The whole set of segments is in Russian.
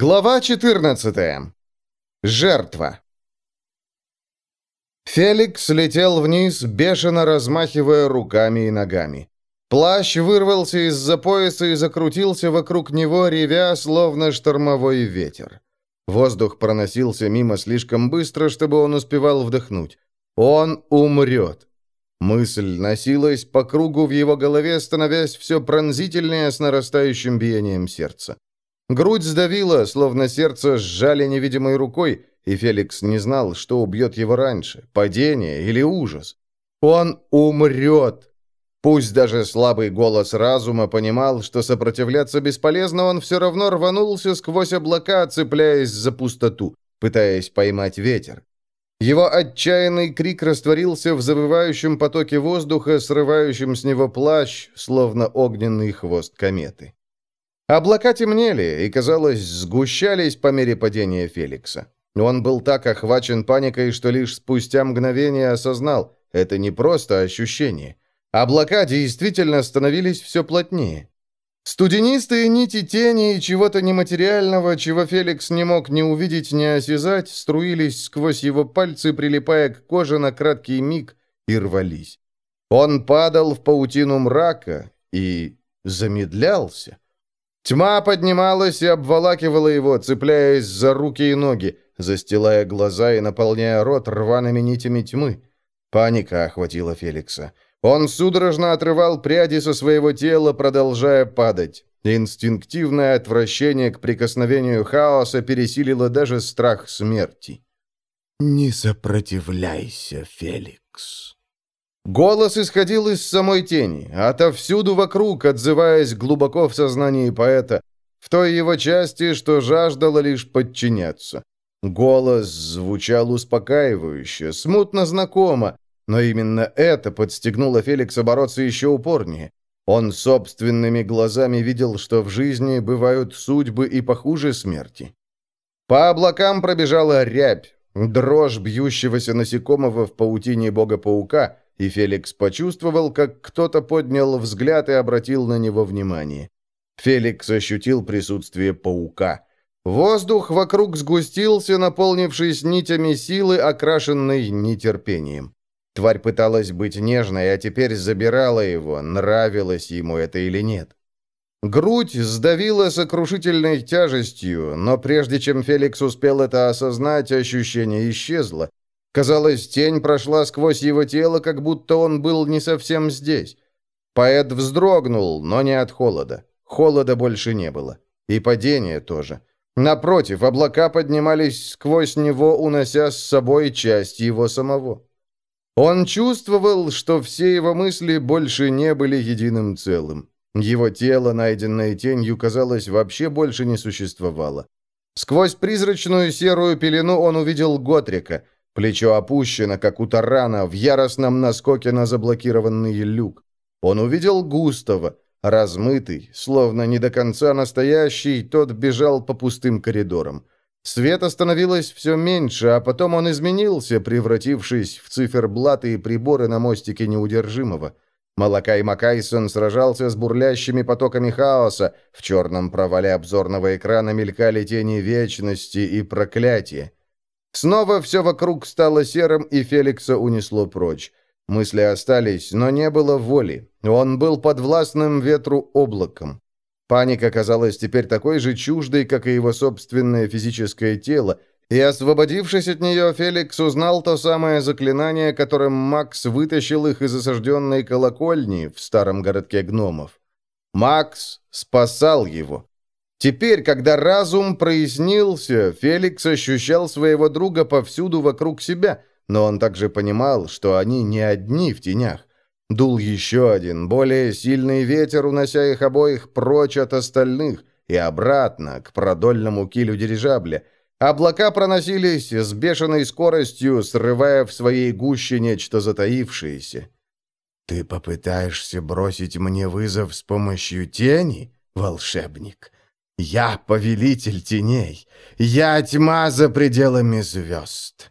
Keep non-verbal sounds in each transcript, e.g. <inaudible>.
Глава 14. Жертва. Феликс летел вниз, бешено размахивая руками и ногами. Плащ вырвался из-за пояса и закрутился вокруг него, ревя, словно штормовой ветер. Воздух проносился мимо слишком быстро, чтобы он успевал вдохнуть. Он умрет. Мысль носилась по кругу в его голове, становясь все пронзительнее с нарастающим биением сердца. Грудь сдавила, словно сердце сжали невидимой рукой, и Феликс не знал, что убьет его раньше – падение или ужас. Он умрет. Пусть даже слабый голос разума понимал, что сопротивляться бесполезно, он все равно рванулся сквозь облака, цепляясь за пустоту, пытаясь поймать ветер. Его отчаянный крик растворился в завывающем потоке воздуха, срывающем с него плащ, словно огненный хвост кометы. Облака темнели и, казалось, сгущались по мере падения Феликса. Он был так охвачен паникой, что лишь спустя мгновение осознал, это не просто ощущение. Облака действительно становились все плотнее. Студенистые нити тени и чего-то нематериального, чего Феликс не мог ни увидеть, ни осязать, струились сквозь его пальцы, прилипая к коже на краткий миг, и рвались. Он падал в паутину мрака и замедлялся. Тьма поднималась и обволакивала его, цепляясь за руки и ноги, застилая глаза и наполняя рот рваными нитями тьмы. Паника охватила Феликса. Он судорожно отрывал пряди со своего тела, продолжая падать. Инстинктивное отвращение к прикосновению хаоса пересилило даже страх смерти. «Не сопротивляйся, Феликс», Голос исходил из самой тени, отовсюду вокруг, отзываясь глубоко в сознании поэта, в той его части, что жаждала лишь подчиняться. Голос звучал успокаивающе, смутно знакомо, но именно это подстегнуло Феликса бороться еще упорнее. Он собственными глазами видел, что в жизни бывают судьбы и похуже смерти. По облакам пробежала рябь, дрожь бьющегося насекомого в паутине бога-паука — и Феликс почувствовал, как кто-то поднял взгляд и обратил на него внимание. Феликс ощутил присутствие паука. Воздух вокруг сгустился, наполнившись нитями силы, окрашенной нетерпением. Тварь пыталась быть нежной, а теперь забирала его, нравилось ему это или нет. Грудь сдавила сокрушительной тяжестью, но прежде чем Феликс успел это осознать, ощущение исчезло. Казалось, тень прошла сквозь его тело, как будто он был не совсем здесь. Поэт вздрогнул, но не от холода. Холода больше не было. И падения тоже. Напротив, облака поднимались сквозь него, унося с собой часть его самого. Он чувствовал, что все его мысли больше не были единым целым. Его тело, найденное тенью, казалось, вообще больше не существовало. Сквозь призрачную серую пелену он увидел Готрика — Плечо опущено, как у тарана, в яростном наскоке на заблокированный люк. Он увидел Густава, размытый, словно не до конца настоящий, тот бежал по пустым коридорам. Света становилось все меньше, а потом он изменился, превратившись в циферблаты и приборы на мостике неудержимого. Малакай Макайсон сражался с бурлящими потоками хаоса, в черном провале обзорного экрана мелькали тени вечности и проклятия. Снова все вокруг стало серым, и Феликса унесло прочь. Мысли остались, но не было воли. Он был подвластным ветру облаком. Паника казалась теперь такой же чуждой, как и его собственное физическое тело, и, освободившись от нее, Феликс узнал то самое заклинание, которым Макс вытащил их из осажденной колокольни в старом городке гномов. Макс спасал его. Теперь, когда разум прояснился, Феликс ощущал своего друга повсюду вокруг себя, но он также понимал, что они не одни в тенях. Дул еще один, более сильный ветер, унося их обоих прочь от остальных и обратно, к продольному килю дирижабля. Облака проносились с бешеной скоростью, срывая в своей гуще нечто затаившееся. «Ты попытаешься бросить мне вызов с помощью тени, волшебник?» Я повелитель теней. Я тьма за пределами звезд.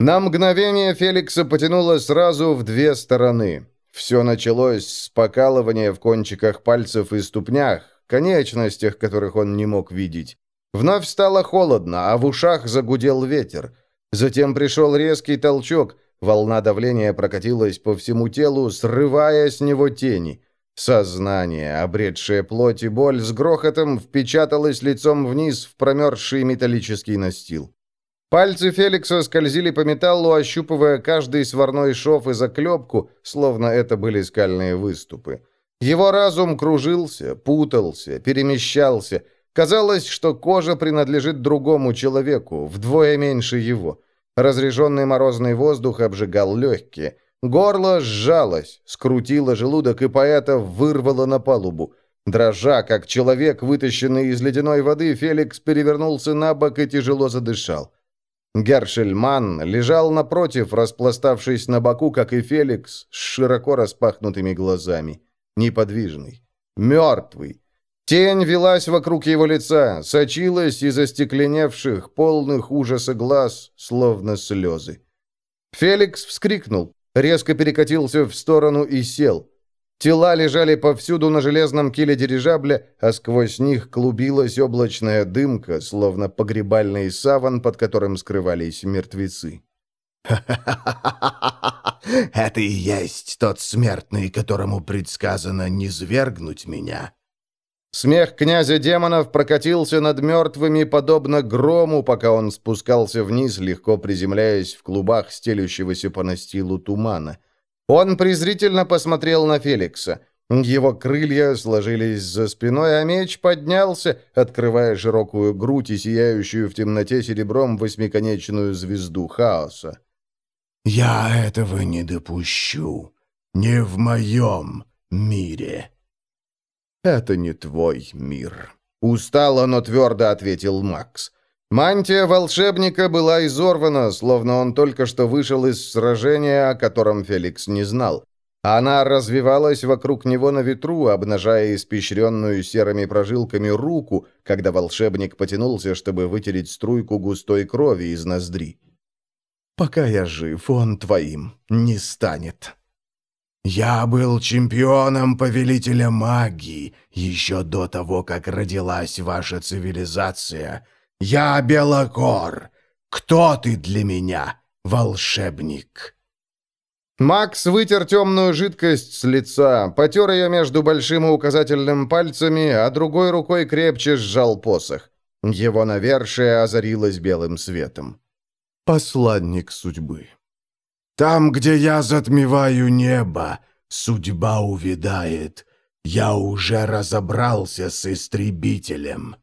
На мгновение Феликса потянуло сразу в две стороны. Все началось с покалывания в кончиках пальцев и ступнях, конечностях, которых он не мог видеть. Вновь стало холодно, а в ушах загудел ветер. Затем пришел резкий толчок, волна давления прокатилась по всему телу, срывая с него тени. Сознание, обретшее плоть и боль, с грохотом впечаталось лицом вниз в промерзший металлический настил. Пальцы Феликса скользили по металлу, ощупывая каждый сварной шов и заклепку, словно это были скальные выступы. Его разум кружился, путался, перемещался — Казалось, что кожа принадлежит другому человеку, вдвое меньше его. Разреженный морозный воздух обжигал легкие. Горло сжалось, скрутило желудок, и поэта вырвало на палубу. Дрожа, как человек, вытащенный из ледяной воды, Феликс перевернулся на бок и тяжело задышал. Гершельман лежал напротив, распластавшись на боку, как и Феликс, с широко распахнутыми глазами. Неподвижный. Мертвый. Тень велась вокруг его лица, сочилась из остекленевших, полных ужаса глаз, словно слезы. Феликс вскрикнул, резко перекатился в сторону и сел. Тела лежали повсюду на железном киле дирижабля, а сквозь них клубилась облачная дымка, словно погребальный саван, под которым скрывались мертвецы. <laughs> Это и есть тот смертный, которому предсказано не свергнуть меня», Смех князя демонов прокатился над мертвыми, подобно грому, пока он спускался вниз, легко приземляясь в клубах стелющегося по настилу тумана. Он презрительно посмотрел на Феликса. Его крылья сложились за спиной, а меч поднялся, открывая широкую грудь и сияющую в темноте серебром восьмиконечную звезду хаоса. «Я этого не допущу. Не в моем мире». «Это не твой мир», — устало, но твердо ответил Макс. Мантия волшебника была изорвана, словно он только что вышел из сражения, о котором Феликс не знал. Она развивалась вокруг него на ветру, обнажая испещренную серыми прожилками руку, когда волшебник потянулся, чтобы вытереть струйку густой крови из ноздри. «Пока я жив, он твоим не станет», «Я был чемпионом повелителя магии еще до того, как родилась ваша цивилизация. Я Белокор. Кто ты для меня, волшебник?» Макс вытер темную жидкость с лица, потер ее между большим и указательным пальцами, а другой рукой крепче сжал посох. Его навершие озарилось белым светом. «Посланник судьбы». Там, где я затмеваю небо, судьба увядает. Я уже разобрался с истребителем».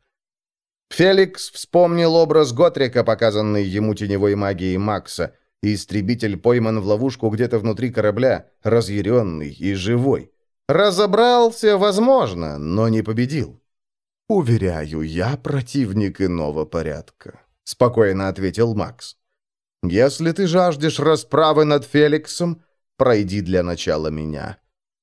Феликс вспомнил образ Готрика, показанный ему теневой магией Макса. Истребитель пойман в ловушку где-то внутри корабля, разъяренный и живой. Разобрался, возможно, но не победил. «Уверяю, я противник иного порядка», — спокойно ответил Макс. Если ты жаждешь расправы над Феликсом, пройди для начала меня.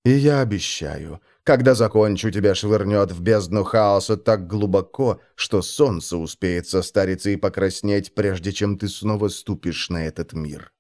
И я обещаю, когда закончу, тебя швырнет в бездну хаоса так глубоко, что солнце успеет состариться и покраснеть, прежде чем ты снова ступишь на этот мир».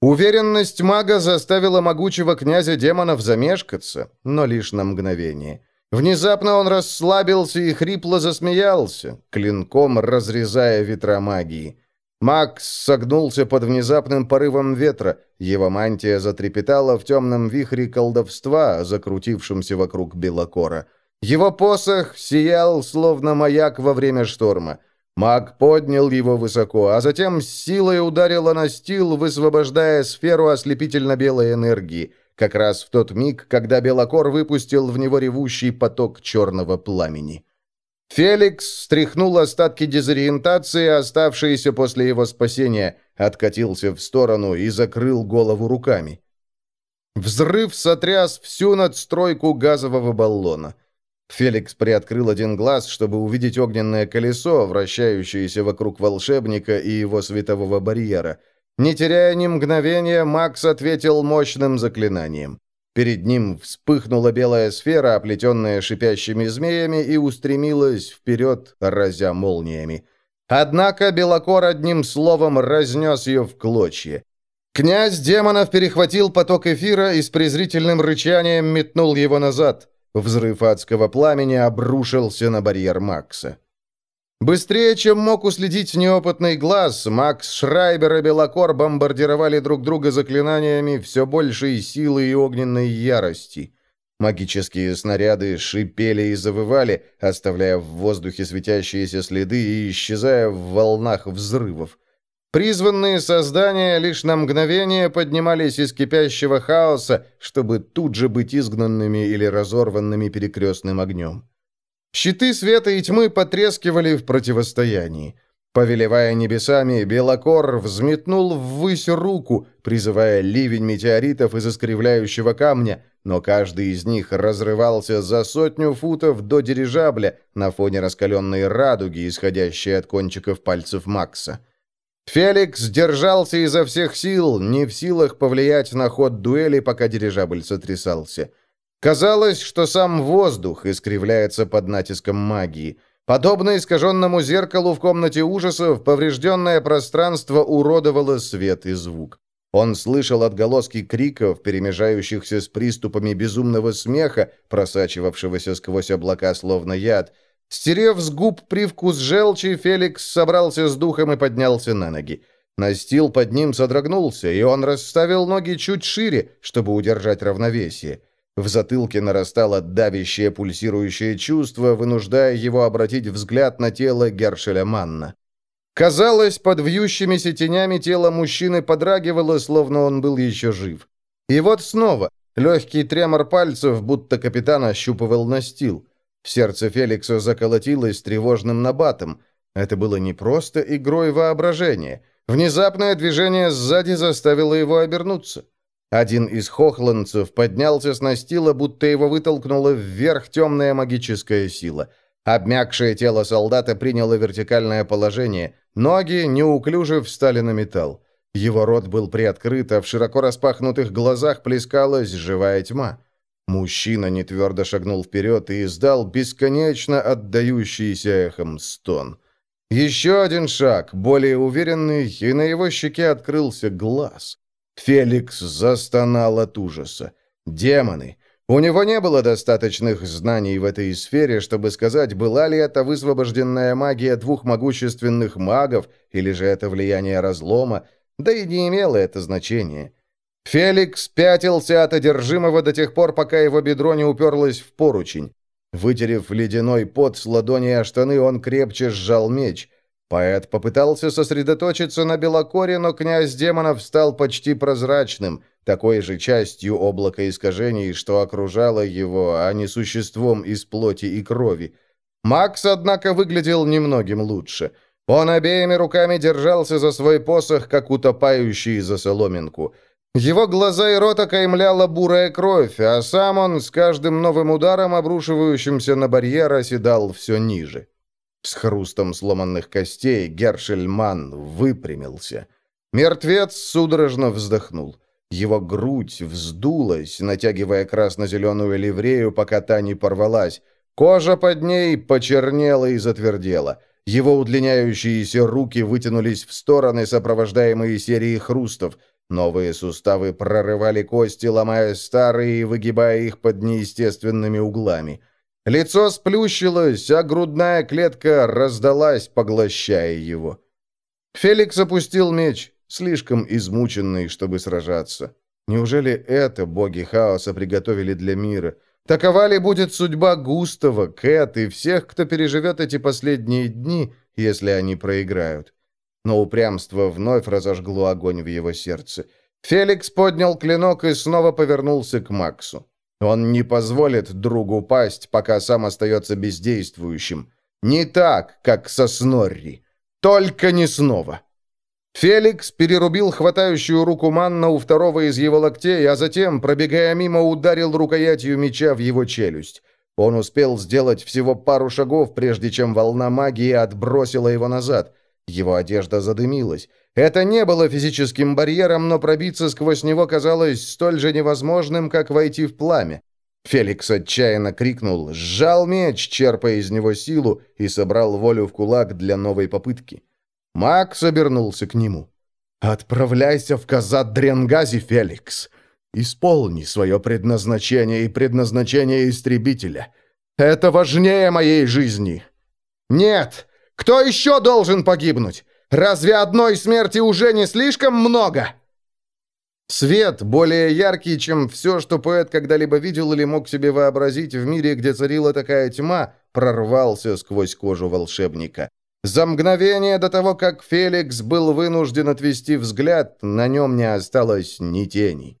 Уверенность мага заставила могучего князя демонов замешкаться, но лишь на мгновение. Внезапно он расслабился и хрипло засмеялся, клинком разрезая ветра магии. Макс согнулся под внезапным порывом ветра. Его мантия затрепетала в темном вихре колдовства, закрутившемся вокруг Белокора. Его посох сиял, словно маяк во время шторма. Маг поднял его высоко, а затем с силой ударил о настил, высвобождая сферу ослепительно-белой энергии, как раз в тот миг, когда Белокор выпустил в него ревущий поток черного пламени. Феликс стряхнул остатки дезориентации, оставшиеся после его спасения, откатился в сторону и закрыл голову руками. Взрыв сотряс всю надстройку газового баллона. Феликс приоткрыл один глаз, чтобы увидеть огненное колесо, вращающееся вокруг волшебника и его светового барьера. Не теряя ни мгновения, Макс ответил мощным заклинанием. Перед ним вспыхнула белая сфера, оплетенная шипящими змеями, и устремилась вперед, разя молниями. Однако Белокор одним словом разнес ее в клочья. Князь демонов перехватил поток эфира и с презрительным рычанием метнул его назад. Взрыв адского пламени обрушился на барьер Макса. Быстрее, чем мог уследить неопытный глаз, Макс Шрайбер и Белокор бомбардировали друг друга заклинаниями все большей силы и огненной ярости. Магические снаряды шипели и завывали, оставляя в воздухе светящиеся следы и исчезая в волнах взрывов. Призванные создания лишь на мгновение поднимались из кипящего хаоса, чтобы тут же быть изгнанными или разорванными перекрестным огнем. Щиты света и тьмы потрескивали в противостоянии. Повелевая небесами, Белокор взметнул ввысь руку, призывая ливень метеоритов из искривляющего камня, но каждый из них разрывался за сотню футов до дирижабля на фоне раскаленной радуги, исходящей от кончиков пальцев Макса. Феликс держался изо всех сил, не в силах повлиять на ход дуэли, пока дирижабль сотрясался. Казалось, что сам воздух искривляется под натиском магии. Подобно искаженному зеркалу в комнате ужасов, поврежденное пространство уродовало свет и звук. Он слышал отголоски криков, перемежающихся с приступами безумного смеха, просачивавшегося сквозь облака словно яд. Стерев с губ привкус желчи, Феликс собрался с духом и поднялся на ноги. Настил под ним содрогнулся, и он расставил ноги чуть шире, чтобы удержать равновесие. В затылке нарастало давящее пульсирующее чувство, вынуждая его обратить взгляд на тело Гершеля Манна. Казалось, под вьющимися тенями тело мужчины подрагивало, словно он был еще жив. И вот снова, легкий тремор пальцев, будто капитан ощупывал настил. Сердце Феликса заколотилось тревожным набатом. Это было не просто игрой воображения. Внезапное движение сзади заставило его обернуться. Один из хохландцев поднялся с настила, будто его вытолкнула вверх темная магическая сила. Обмякшее тело солдата приняло вертикальное положение. Ноги неуклюже встали на металл. Его рот был приоткрыт, а в широко распахнутых глазах плескалась живая тьма. Мужчина нетвердо шагнул вперед и издал бесконечно отдающийся эхом стон. Еще один шаг, более уверенный, и на его щеке открылся глаз. Феликс застонал от ужаса. Демоны. У него не было достаточных знаний в этой сфере, чтобы сказать, была ли это высвобожденная магия двух могущественных магов, или же это влияние разлома, да и не имело это значения. Феликс пятился от одержимого до тех пор, пока его бедро не уперлось в поручень. Вытерев ледяной пот с ладони о штаны, он крепче сжал меч. Поэт попытался сосредоточиться на Белокоре, но князь демонов стал почти прозрачным, такой же частью облака искажений, что окружало его, а не существом из плоти и крови. Макс, однако, выглядел немногим лучше. Он обеими руками держался за свой посох, как утопающий за соломинку. Его глаза и рот окаймляла бурая кровь, а сам он с каждым новым ударом, обрушивающимся на барьер, оседал все ниже. С хрустом сломанных костей Гершельман выпрямился. Мертвец судорожно вздохнул. Его грудь вздулась, натягивая красно-зеленую ливрею, пока та не порвалась. Кожа под ней почернела и затвердела. Его удлиняющиеся руки вытянулись в стороны, сопровождаемые серией хрустов. Новые суставы прорывали кости, ломая старые и выгибая их под неестественными углами. Лицо сплющилось, а грудная клетка раздалась, поглощая его. Феликс опустил меч, слишком измученный, чтобы сражаться. Неужели это боги хаоса приготовили для мира? Такова ли будет судьба Густава, Кэт и всех, кто переживет эти последние дни, если они проиграют? Но упрямство вновь разожгло огонь в его сердце. Феликс поднял клинок и снова повернулся к Максу. Он не позволит другу пасть, пока сам остается бездействующим. Не так, как со Снорри. Только не снова. Феликс перерубил хватающую руку Манна у второго из его локтей, а затем, пробегая мимо, ударил рукоятью меча в его челюсть. Он успел сделать всего пару шагов, прежде чем волна магии отбросила его назад. Его одежда задымилась. Это не было физическим барьером, но пробиться сквозь него казалось столь же невозможным, как войти в пламя. Феликс отчаянно крикнул, сжал меч, черпая из него силу, и собрал волю в кулак для новой попытки. Макс обернулся к нему. «Отправляйся в Казат Дренгази, Феликс. Исполни свое предназначение и предназначение истребителя. Это важнее моей жизни». «Нет!» Кто еще должен погибнуть? Разве одной смерти уже не слишком много?» Свет, более яркий, чем все, что поэт когда-либо видел или мог себе вообразить в мире, где царила такая тьма, прорвался сквозь кожу волшебника. За мгновение до того, как Феликс был вынужден отвести взгляд, на нем не осталось ни тени.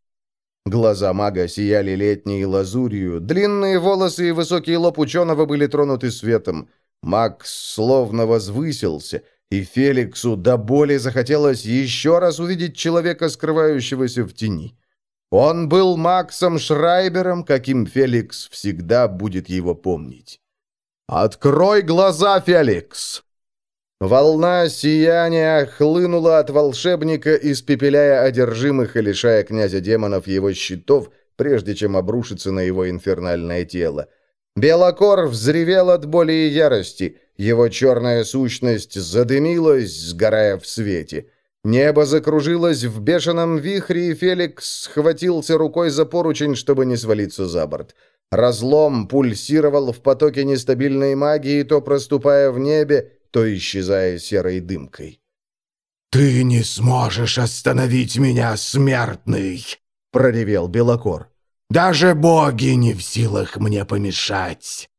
Глаза мага сияли летней лазурью, длинные волосы и высокий лоб ученого были тронуты светом. Маг словно возвысился, и Феликсу до боли захотелось еще раз увидеть человека, скрывающегося в тени. Он был Максом Шрайбером, каким Феликс всегда будет его помнить. «Открой глаза, Феликс!» Волна сияния хлынула от волшебника, испепеляя одержимых и лишая князя демонов его щитов, прежде чем обрушиться на его инфернальное тело. Белокор взревел от боли и ярости. Его черная сущность задымилась, сгорая в свете. Небо закружилось в бешеном вихре, и Феликс схватился рукой за поручень, чтобы не свалиться за борт. Разлом пульсировал в потоке нестабильной магии, то проступая в небе, то исчезая серой дымкой. «Ты не сможешь остановить меня, смертный!» — проревел Белокор. «Даже боги не в силах мне помешать!»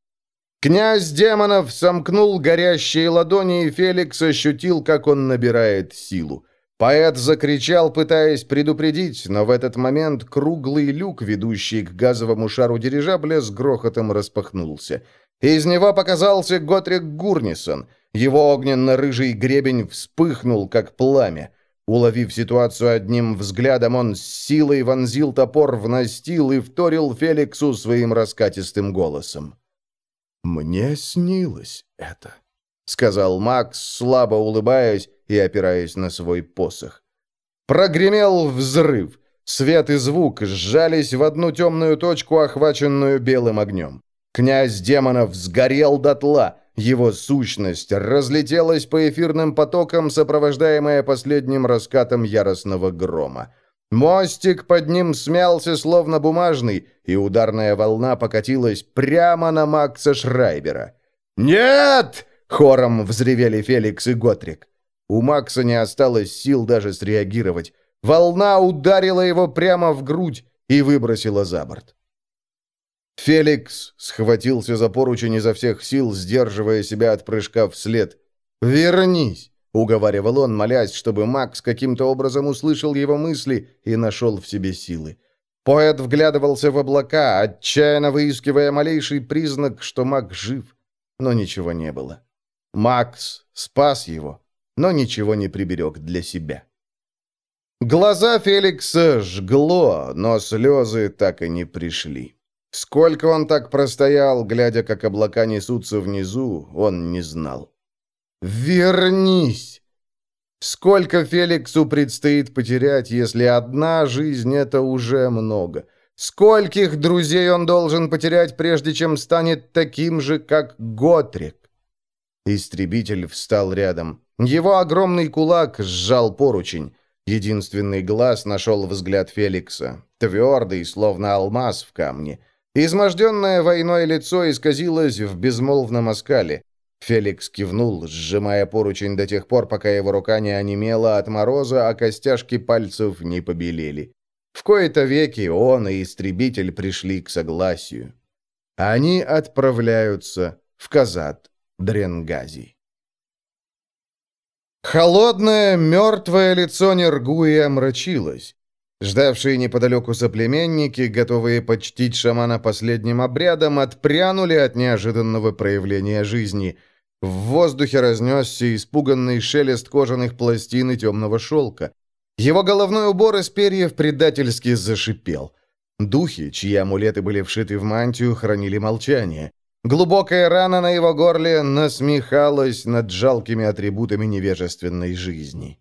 Князь демонов сомкнул горящие ладони, и Феликс ощутил, как он набирает силу. Поэт закричал, пытаясь предупредить, но в этот момент круглый люк, ведущий к газовому шару дирижабля, с грохотом распахнулся. Из него показался Готрик Гурнисон — его огненно-рыжий гребень вспыхнул, как пламя. Уловив ситуацию одним взглядом, он с силой вонзил топор в настил и вторил Феликсу своим раскатистым голосом. «Мне снилось это», — сказал Макс, слабо улыбаясь и опираясь на свой посох. Прогремел взрыв. Свет и звук сжались в одну темную точку, охваченную белым огнем. Князь демонов сгорел дотла — его сущность разлетелась по эфирным потокам, сопровождаемая последним раскатом яростного грома. Мостик под ним смялся, словно бумажный, и ударная волна покатилась прямо на Макса Шрайбера. «Нет!» — хором взревели Феликс и Готрик. У Макса не осталось сил даже среагировать. Волна ударила его прямо в грудь и выбросила за борт. Феликс схватился за поручень изо всех сил, сдерживая себя от прыжка вслед. «Вернись!» — уговаривал он, молясь, чтобы Макс каким-то образом услышал его мысли и нашел в себе силы. Поэт вглядывался в облака, отчаянно выискивая малейший признак, что Мак жив. Но ничего не было. Макс спас его, но ничего не приберег для себя. Глаза Феликса жгло, но слезы так и не пришли. Сколько он так простоял, глядя, как облака несутся внизу, он не знал. «Вернись!» Сколько Феликсу предстоит потерять, если одна жизнь — это уже много? Скольких друзей он должен потерять, прежде чем станет таким же, как Готрик? Истребитель встал рядом. Его огромный кулак сжал поручень. Единственный глаз нашел взгляд Феликса. Твердый, словно алмаз в камне. Изможденное войной лицо исказилось в безмолвном оскале. Феликс кивнул, сжимая поручень до тех пор, пока его рука не онемела от мороза, а костяшки пальцев не побелели. В кои-то веки он и истребитель пришли к согласию. Они отправляются в Казат Дренгази. Холодное, мертвое лицо Нергуя омрачилось. Ждавшие неподалеку соплеменники, готовые почтить шамана последним обрядом, отпрянули от неожиданного проявления жизни. В воздухе разнесся испуганный шелест кожаных пластин и темного шелка. Его головной убор из перьев предательски зашипел. Духи, чьи амулеты были вшиты в мантию, хранили молчание. Глубокая рана на его горле насмехалась над жалкими атрибутами невежественной жизни.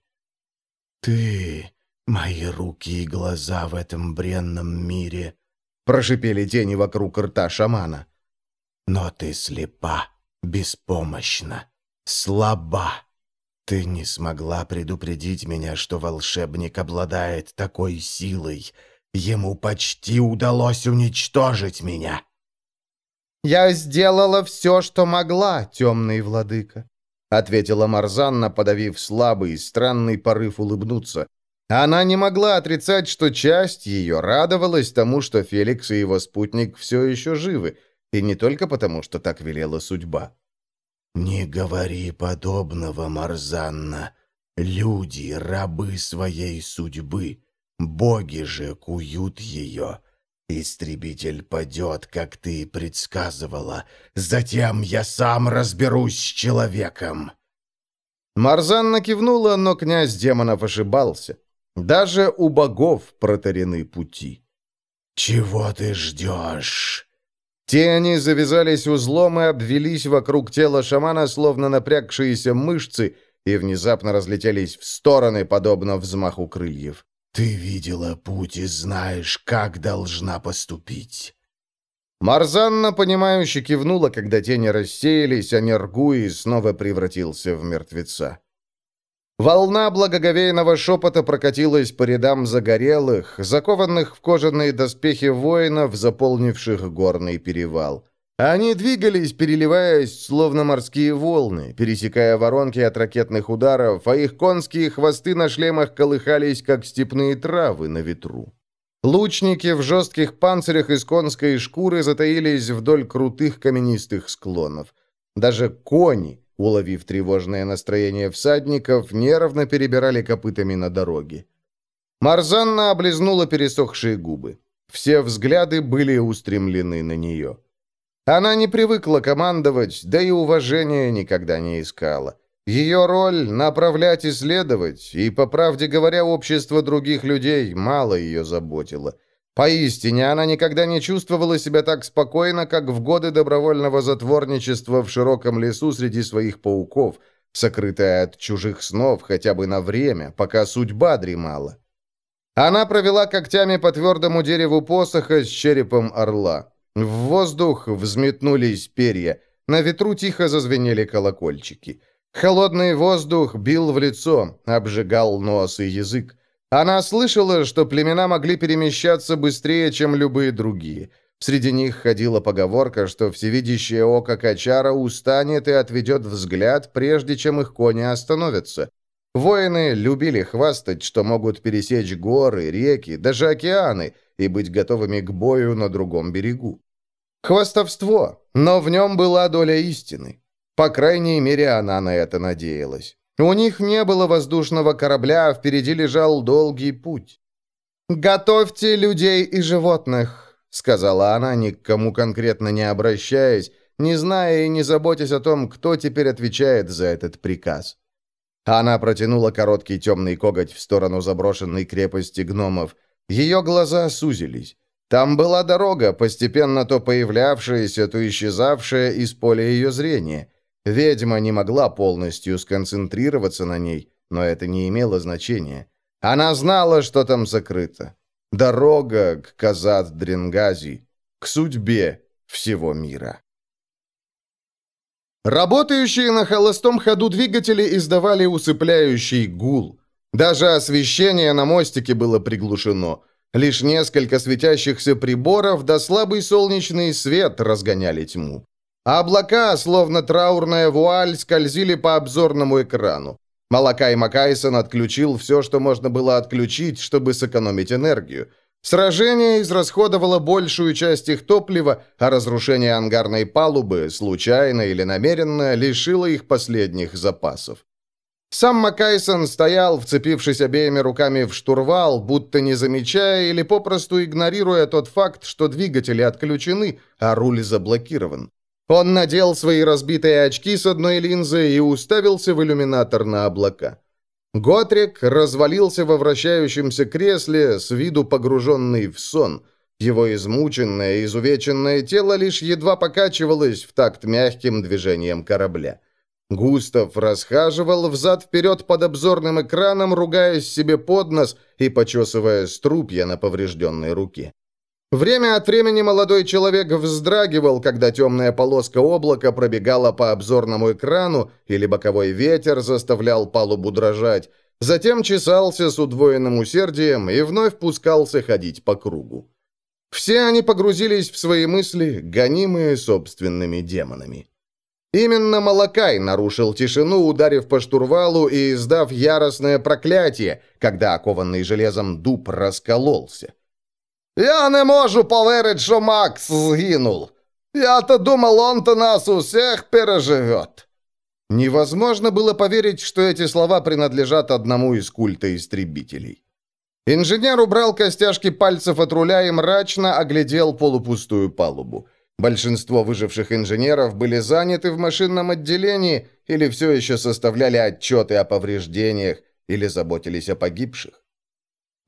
«Ты...» «Мои руки и глаза в этом бренном мире», — прошипели тени вокруг рта шамана. «Но ты слепа, беспомощна, слаба. Ты не смогла предупредить меня, что волшебник обладает такой силой. Ему почти удалось уничтожить меня». «Я сделала все, что могла, темный владыка. ответила Марзанна, подавив слабый, странный порыв улыбнуться. Она не могла отрицать, что часть ее радовалась тому, что Феликс и его спутник все еще живы, и не только потому, что так велела судьба. «Не говори подобного, Марзанна. Люди — рабы своей судьбы. Боги же куют ее. Истребитель падет, как ты предсказывала. Затем я сам разберусь с человеком». Марзанна кивнула, но князь демонов ошибался. Даже у богов протарены пути. «Чего ты ждешь?» Тени завязались узлом и обвелись вокруг тела шамана, словно напрягшиеся мышцы, и внезапно разлетелись в стороны, подобно взмаху крыльев. «Ты видела путь и знаешь, как должна поступить». Марзанна, понимающе кивнула, когда тени рассеялись, а Нергуи снова превратился в мертвеца. Волна благоговейного шепота прокатилась по рядам загорелых, закованных в кожаные доспехи воинов, заполнивших горный перевал. Они двигались, переливаясь, словно морские волны, пересекая воронки от ракетных ударов, а их конские хвосты на шлемах колыхались, как степные травы на ветру. Лучники в жестких панцирях из конской шкуры затаились вдоль крутых каменистых склонов. Даже кони, уловив тревожное настроение всадников, нервно перебирали копытами на дороге. Марзанна облизнула пересохшие губы. Все взгляды были устремлены на нее. Она не привыкла командовать, да и уважения никогда не искала. Ее роль — направлять и следовать, и, по правде говоря, общество других людей мало ее заботило. Поистине, она никогда не чувствовала себя так спокойно, как в годы добровольного затворничества в широком лесу среди своих пауков, сокрытая от чужих снов хотя бы на время, пока судьба дремала. Она провела когтями по твердому дереву посоха с черепом орла. В воздух взметнулись перья, на ветру тихо зазвенели колокольчики. Холодный воздух бил в лицо, обжигал нос и язык. Она слышала, что племена могли перемещаться быстрее, чем любые другие. Среди них ходила поговорка, что всевидящее око Качара устанет и отведет взгляд, прежде чем их кони остановятся. Воины любили хвастать, что могут пересечь горы, реки, даже океаны и быть готовыми к бою на другом берегу. Хвастовство, но в нем была доля истины. По крайней мере, она на это надеялась. У них не было воздушного корабля, а впереди лежал долгий путь. «Готовьте людей и животных», — сказала она, ни к кому конкретно не обращаясь, не зная и не заботясь о том, кто теперь отвечает за этот приказ. Она протянула короткий темный коготь в сторону заброшенной крепости гномов. Ее глаза сузились. Там была дорога, постепенно то появлявшаяся, то исчезавшая из поля ее зрения. Ведьма не могла полностью сконцентрироваться на ней, но это не имело значения. Она знала, что там закрыто. Дорога к Казат-Дренгази, к судьбе всего мира. Работающие на холостом ходу двигатели издавали усыпляющий гул. Даже освещение на мостике было приглушено. Лишь несколько светящихся приборов да слабый солнечный свет разгоняли тьму. Облака, словно траурная вуаль, скользили по обзорному экрану. Малакай Макайсон отключил все, что можно было отключить, чтобы сэкономить энергию. Сражение израсходовало большую часть их топлива, а разрушение ангарной палубы, случайно или намеренно, лишило их последних запасов. Сам Макайсон стоял, вцепившись обеими руками в штурвал, будто не замечая или попросту игнорируя тот факт, что двигатели отключены, а руль заблокирован. Он надел свои разбитые очки с одной линзой и уставился в иллюминатор на облака. Готрик развалился во вращающемся кресле, с виду погруженный в сон. Его измученное, изувеченное тело лишь едва покачивалось в такт мягким движением корабля. Густав расхаживал взад-вперед под обзорным экраном, ругаясь себе под нос и почесывая струпья на поврежденной руке. Время от времени молодой человек вздрагивал, когда темная полоска облака пробегала по обзорному экрану или боковой ветер заставлял палубу дрожать, затем чесался с удвоенным усердием и вновь пускался ходить по кругу. Все они погрузились в свои мысли, гонимые собственными демонами. Именно Малакай нарушил тишину, ударив по штурвалу и издав яростное проклятие, когда окованный железом дуб раскололся. «Я не можу поверить, что Макс сгинул. Я-то думал, он-то нас у всех переживет». Невозможно было поверить, что эти слова принадлежат одному из культа истребителей. Инженер убрал костяшки пальцев от руля и мрачно оглядел полупустую палубу. Большинство выживших инженеров были заняты в машинном отделении или все еще составляли отчеты о повреждениях или заботились о погибших.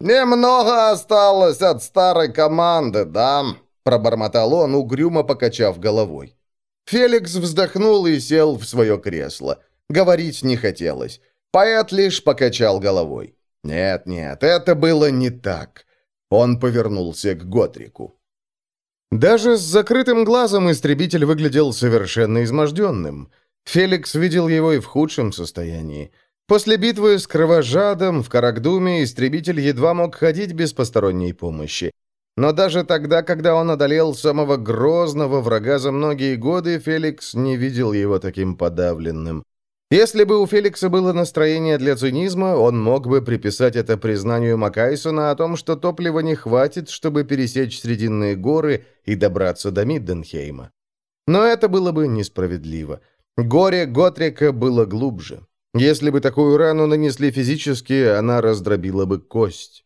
«Немного осталось от старой команды, да?» – пробормотал он, угрюмо покачав головой. Феликс вздохнул и сел в свое кресло. Говорить не хотелось. Поэт лишь покачал головой. «Нет, нет, это было не так». Он повернулся к Готрику. Даже с закрытым глазом истребитель выглядел совершенно изможденным. Феликс видел его и в худшем состоянии. После битвы с кровожадом в Карагдуме истребитель едва мог ходить без посторонней помощи. Но даже тогда, когда он одолел самого грозного врага за многие годы, Феликс не видел его таким подавленным. Если бы у Феликса было настроение для цинизма, он мог бы приписать это признанию Макайсона о том, что топлива не хватит, чтобы пересечь Срединные горы и добраться до Мидденхейма. Но это было бы несправедливо. Горе Готрика было глубже. Если бы такую рану нанесли физически, она раздробила бы кость.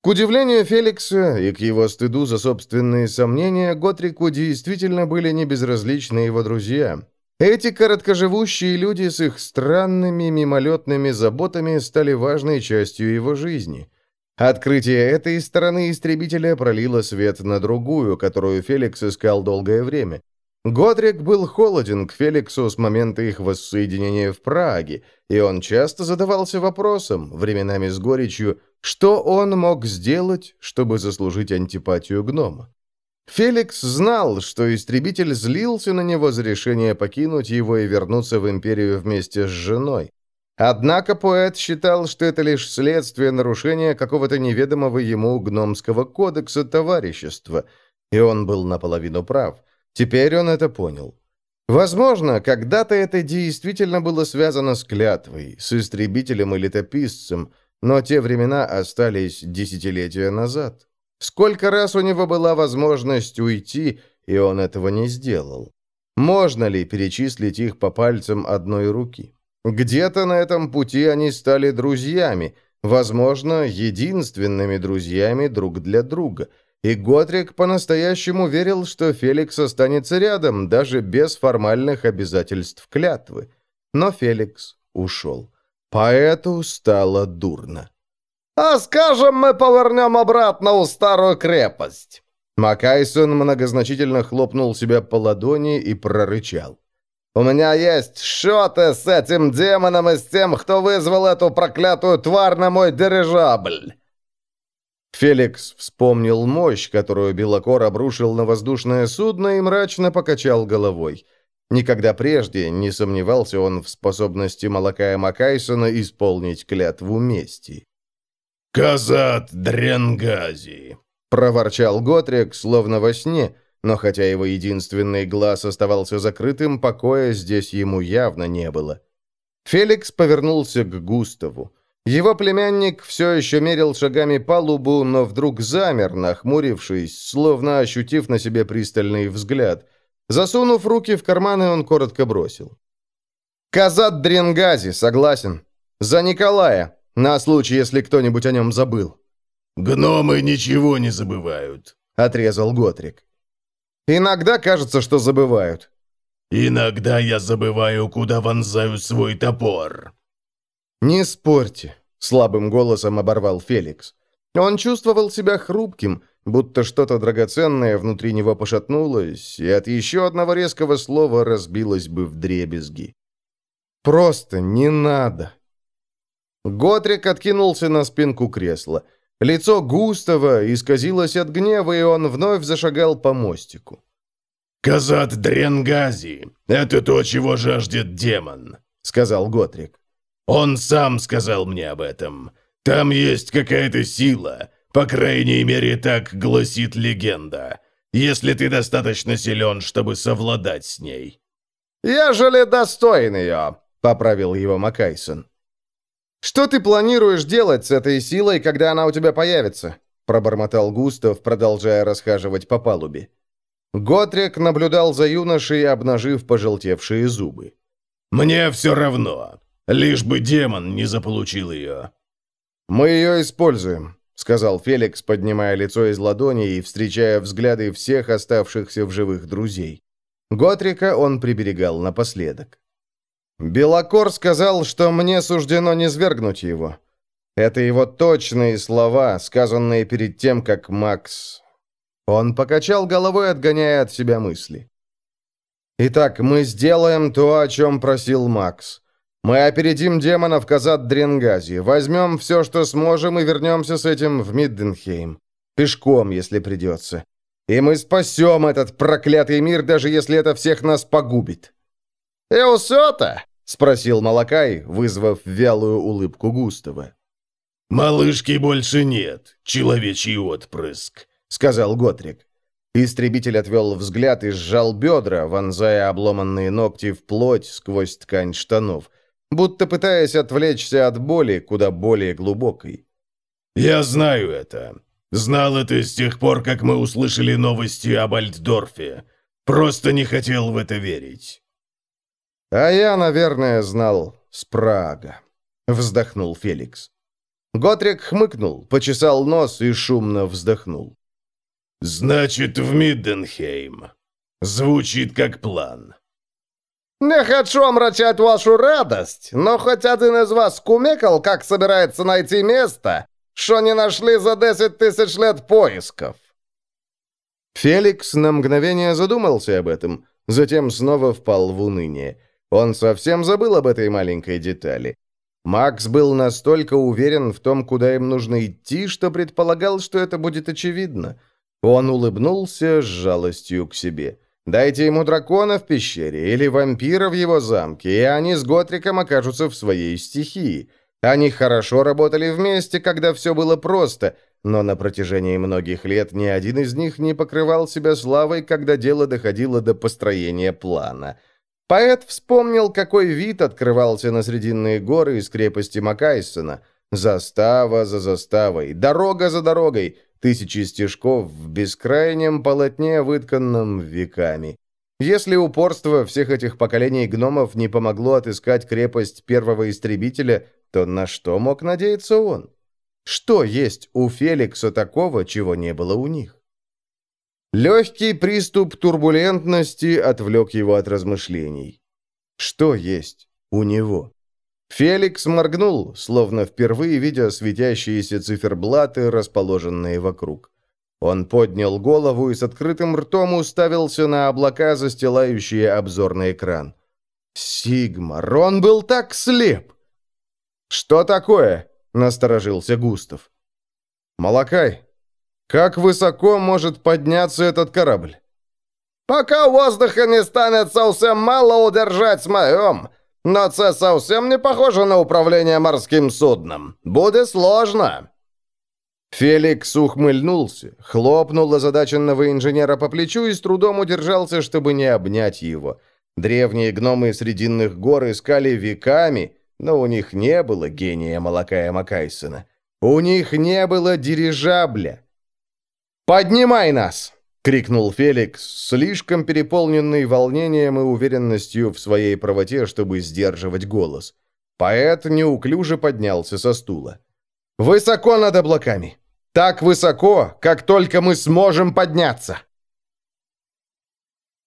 К удивлению Феликса и к его стыду за собственные сомнения, Готрику действительно были небезразличны его друзья. Эти короткоживущие люди с их странными мимолетными заботами стали важной частью его жизни. Открытие этой стороны истребителя пролило свет на другую, которую Феликс искал долгое время. Годрик был холоден к Феликсу с момента их воссоединения в Праге, и он часто задавался вопросом, временами с горечью, что он мог сделать, чтобы заслужить антипатию гнома. Феликс знал, что истребитель злился на него за решение покинуть его и вернуться в империю вместе с женой. Однако поэт считал, что это лишь следствие нарушения какого-то неведомого ему гномского кодекса товарищества, и он был наполовину прав. Теперь он это понял. Возможно, когда-то это действительно было связано с клятвой, с истребителем и летописцем, но те времена остались десятилетия назад. Сколько раз у него была возможность уйти, и он этого не сделал. Можно ли перечислить их по пальцам одной руки? Где-то на этом пути они стали друзьями, возможно, единственными друзьями друг для друга. И Готрик по-настоящему верил, что Феликс останется рядом, даже без формальных обязательств клятвы. Но Феликс ушел. Поэту стало дурно. А скажем, мы повернем обратно у старую крепость». Макайсон многозначительно хлопнул себя по ладони и прорычал. «У меня есть счеты с этим демоном и с тем, кто вызвал эту проклятую тварь на мой дирижабль!» Феликс вспомнил мощь, которую Белокор обрушил на воздушное судно и мрачно покачал головой. Никогда прежде не сомневался он в способности Малакая Макайсона исполнить клятву мести. «Казат Дренгази!» — проворчал Готрик, словно во сне, но хотя его единственный глаз оставался закрытым, покоя здесь ему явно не было. Феликс повернулся к Густаву. Его племянник все еще мерил шагами палубу, но вдруг замер, нахмурившись, словно ощутив на себе пристальный взгляд. Засунув руки в карманы, он коротко бросил. «Казат Дренгази, согласен. За Николая!» На случай, если кто-нибудь о нем забыл». «Гномы ничего не забывают», — отрезал Готрик. «Иногда кажется, что забывают». «Иногда я забываю, куда вонзаю свой топор». «Не спорьте», — слабым голосом оборвал Феликс. Он чувствовал себя хрупким, будто что-то драгоценное внутри него пошатнулось, и от еще одного резкого слова разбилось бы в дребезги. «Просто не надо», Готрик откинулся на спинку кресла. Лицо Густава исказилось от гнева, и он вновь зашагал по мостику. «Казат Дренгази, это то, чего жаждет демон», — сказал Готрик. «Он сам сказал мне об этом. Там есть какая-то сила, по крайней мере, так гласит легенда, если ты достаточно силен, чтобы совладать с ней». «Ежели достоин ее», — поправил его Макайсон. «Что ты планируешь делать с этой силой, когда она у тебя появится?» — пробормотал Густав, продолжая расхаживать по палубе. Готрик наблюдал за юношей, обнажив пожелтевшие зубы. «Мне все равно, лишь бы демон не заполучил ее». «Мы ее используем», — сказал Феликс, поднимая лицо из ладони и встречая взгляды всех оставшихся в живых друзей. Готрика он приберегал напоследок. «Белокор сказал, что мне суждено не свергнуть его. Это его точные слова, сказанные перед тем, как Макс...» Он покачал головой, отгоняя от себя мысли. «Итак, мы сделаем то, о чем просил Макс. Мы опередим демонов Казат Дренгази, возьмем все, что сможем, и вернемся с этим в Мидденхейм. Пешком, если придется. И мы спасем этот проклятый мир, даже если это всех нас погубит». «И усё-то?» — спросил Малакай, вызвав вялую улыбку Густава. «Малышки больше нет, человечий отпрыск», — сказал Готрик. Истребитель отвел взгляд и сжал бедра, вонзая обломанные ногти в плоть сквозь ткань штанов — будто пытаясь отвлечься от боли куда более глубокой. «Я знаю это. Знал это с тех пор, как мы услышали новости об Альтдорфе. Просто не хотел в это верить». «А я, наверное, знал с Прага», — вздохнул Феликс. Готрик хмыкнул, почесал нос и шумно вздохнул. «Значит, в Мидденхейм. Звучит как план». «Не хочу омрачать вашу радость, но хоть один из вас кумекал, как собирается найти место, что не нашли за десять тысяч лет поисков». Феликс на мгновение задумался об этом, затем снова впал в уныние. Он совсем забыл об этой маленькой детали. Макс был настолько уверен в том, куда им нужно идти, что предполагал, что это будет очевидно. Он улыбнулся с жалостью к себе. Дайте ему дракона в пещере или вампира в его замке, и они с Готриком окажутся в своей стихии. Они хорошо работали вместе, когда все было просто, но на протяжении многих лет ни один из них не покрывал себя славой, когда дело доходило до построения плана. Поэт вспомнил, какой вид открывался на Срединные горы из крепости Макайсона. Застава за заставой, дорога за дорогой — Тысячи стежков в бескрайнем полотне, вытканном веками. Если упорство всех этих поколений гномов не помогло отыскать крепость первого истребителя, то на что мог надеяться он? Что есть у Феликса такого, чего не было у них? Легкий приступ турбулентности отвлек его от размышлений. Что есть у него? Феликс моргнул, словно впервые видя светящиеся циферблаты, расположенные вокруг. Он поднял голову и с открытым ртом уставился на облака, застилающие обзорный экран. «Сигмар, он был так слеп!» «Что такое?» — насторожился Густав. «Малакай, как высоко может подняться этот корабль?» «Пока воздуха не станет совсем мало удержать с моем, но це совсем не похоже на управление морским судном. Будет сложно». Феликс ухмыльнулся, хлопнул озадаченного инженера по плечу и с трудом удержался, чтобы не обнять его. Древние гномы Срединных гор искали веками, но у них не было гения Малакая Макайсона. У них не было дирижабля. «Поднимай нас!» — крикнул Феликс, слишком переполненный волнением и уверенностью в своей правоте, чтобы сдерживать голос. Поэт неуклюже поднялся со стула. «Высоко над облаками! Так высоко, как только мы сможем подняться!»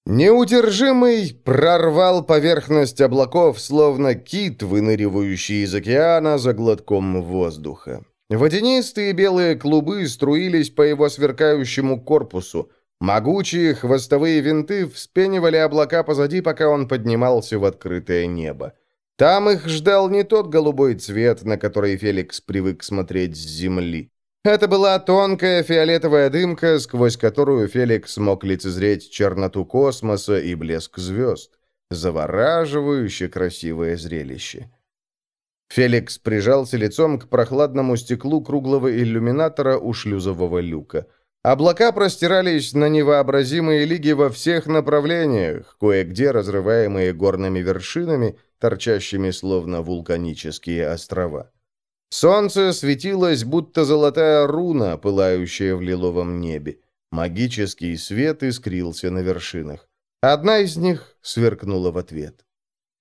Неудержимый прорвал поверхность облаков, словно кит, выныривающий из океана за глотком воздуха. Водянистые белые клубы струились по его сверкающему корпусу, Могучие хвостовые винты вспенивали облака позади, пока он поднимался в открытое небо. Там их ждал не тот голубой цвет, на который Феликс привык смотреть с земли. Это была тонкая фиолетовая дымка, сквозь которую Феликс мог лицезреть черноту космоса и блеск звезд. Завораживающе красивое зрелище. Феликс прижался лицом к прохладному стеклу круглого иллюминатора у шлюзового люка. Облака простирались на невообразимые лиги во всех направлениях, кое-где разрываемые горными вершинами, торчащими словно вулканические острова. Солнце светилось, будто золотая руна, пылающая в лиловом небе. Магический свет искрился на вершинах. Одна из них сверкнула в ответ.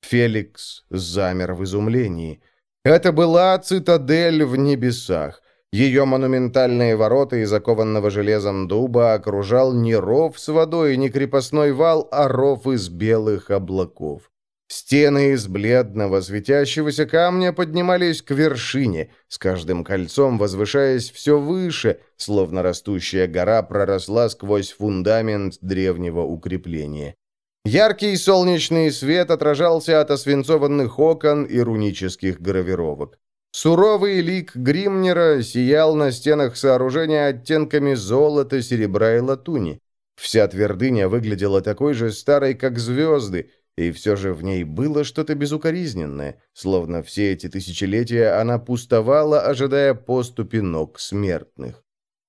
Феликс замер в изумлении. Это была цитадель в небесах. Ее монументальные ворота из окованного железом дуба окружал не ров с водой, не крепостной вал, а ров из белых облаков. Стены из бледного, светящегося камня поднимались к вершине, с каждым кольцом возвышаясь все выше, словно растущая гора проросла сквозь фундамент древнего укрепления. Яркий солнечный свет отражался от освинцованных окон и рунических гравировок. Суровый лик Гримнера сиял на стенах сооружения оттенками золота, серебра и латуни. Вся твердыня выглядела такой же старой, как звезды, и все же в ней было что-то безукоризненное, словно все эти тысячелетия она пустовала, ожидая поступи ног смертных.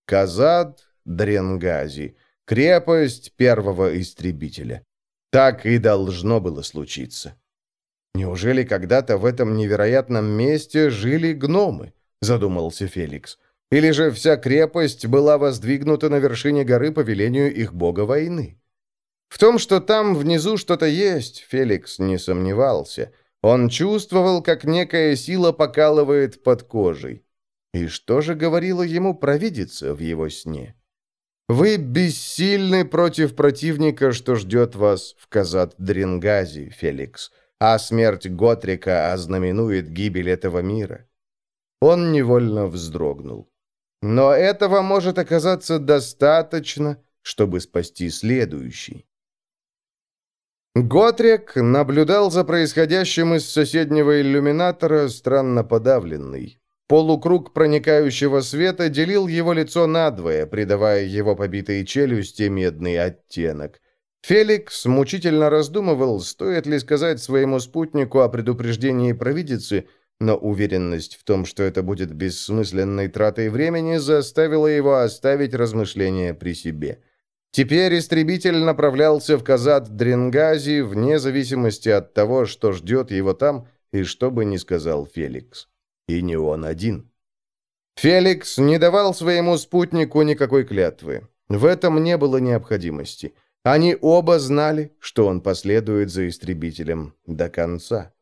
Казад Дренгази, крепость первого истребителя. Так и должно было случиться. «Неужели когда-то в этом невероятном месте жили гномы?» — задумался Феликс. «Или же вся крепость была воздвигнута на вершине горы по велению их бога войны?» В том, что там внизу что-то есть, Феликс не сомневался. Он чувствовал, как некая сила покалывает под кожей. И что же говорило ему провидица в его сне? «Вы бессильны против противника, что ждет вас в Казат-Дрингази, Феликс а смерть Готрика ознаменует гибель этого мира. Он невольно вздрогнул. Но этого может оказаться достаточно, чтобы спасти следующий. Готрик наблюдал за происходящим из соседнего иллюминатора, странно подавленный. Полукруг проникающего света делил его лицо надвое, придавая его побитой челюсти медный оттенок. Феликс мучительно раздумывал, стоит ли сказать своему спутнику о предупреждении провидицы, но уверенность в том, что это будет бессмысленной тратой времени, заставила его оставить размышления при себе. Теперь истребитель направлялся в Казат Дренгази вне зависимости от того, что ждет его там и что бы ни сказал Феликс. И не он один. Феликс не давал своему спутнику никакой клятвы. В этом не было необходимости. Они оба знали, что он последует за истребителем до конца.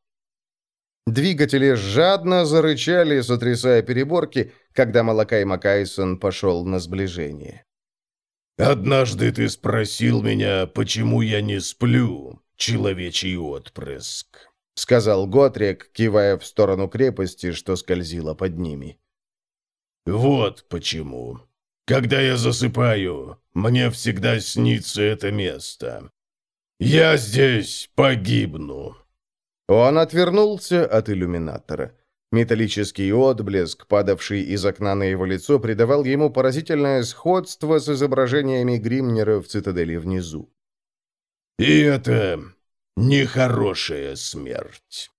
Двигатели жадно зарычали, сотрясая переборки, когда Малакай Макайсон пошел на сближение. «Однажды ты спросил меня, почему я не сплю, человечий отпрыск», — сказал Готрек, кивая в сторону крепости, что скользила под ними. «Вот почему. Когда я засыпаю, мне всегда снится это место. Я здесь погибну». Он отвернулся от иллюминатора. Металлический отблеск, падавший из окна на его лицо, придавал ему поразительное сходство с изображениями Гримнера в цитадели внизу. «И это нехорошая смерть».